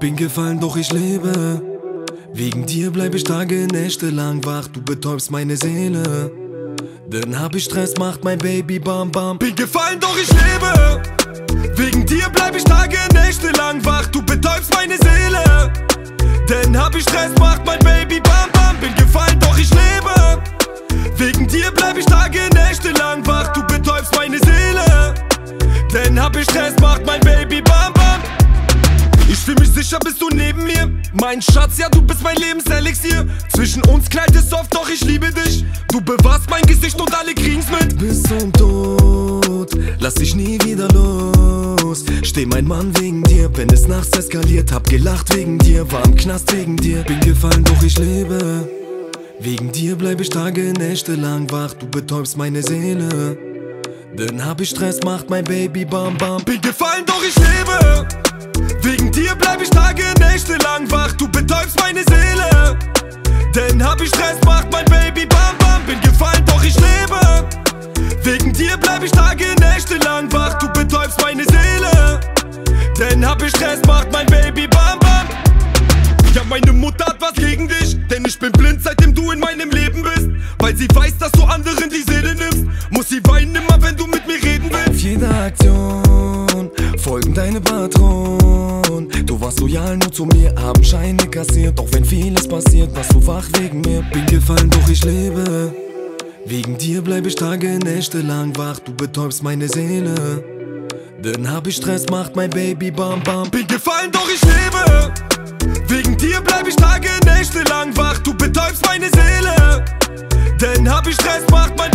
Bin gefallen, doch ich lebe. Wegen dir bleib ich Tage, Nächte lang wach, du betäubst meine Seele. Dann hab ich Stress, macht mein Baby bam bam. Bin gefallen, doch ich lebe. Wegen dir bleib ich Tage, Nächte lang wach, du betäubst meine Seele. Dann hab ich Stress, macht mein Baby bam bam. Bin gefallen, doch ich lebe. Wegen dir bleib ich Tage, Stress, macht mein Baby bam bam. Ich fühl mich sicher, bist du neben mir. Mein Schatz, ja, du bist mein Lebenselixier. Zwischen uns kleidet es oft, doch ich liebe dich. Du bewahrst mein Gesicht und alle kriegen's mit. Bis zum Tod, lass dich nie wieder los. Steh mein Mann wegen dir, wenn es nachts eskaliert. Hab gelacht wegen dir, war im Knast wegen dir. Bin gefallen, doch ich lebe. Wegen dir bleib ich Tage, Nächte lang wach. Du betäubst meine Seele. Dann hab ich Stress, macht mein Baby bam bam. Bin gefallen, doch ich lebe. Wegen dir bleib ich Tage, Nächte lang wach. Du betäubst meine Seele. Denn hab ich Stress, macht mein Baby bam bam. Bin gefallen, doch ich lebe. Wegen dir bleib ich Tage, Nächte lang wach. Du betäubst meine Seele. Denn hab ich Stress, macht mein Baby bam bam. Ja, meine Mutter hat was gegen dich, denn ich bin blind, seitdem du in meinem Leben bist. Weil sie weiß, dass du anderen Aktion folgen deine Patronen. Du warst loyal nur zu mir, haben Scheine kassiert. Doch wenn vieles passiert, warst du wach wegen mir. Bin gefallen, doch ich lebe. Wegen dir bleib ich Tage, Nächte lang wach. Du betäubst meine Seele. Dann hab ich Stress, macht mein Baby bam bam. Bin gefallen, doch ich lebe. Wegen dir bleib ich Tage, Nächte lang wach. Du betäubst meine Seele. Denn hab ich Stress, macht mein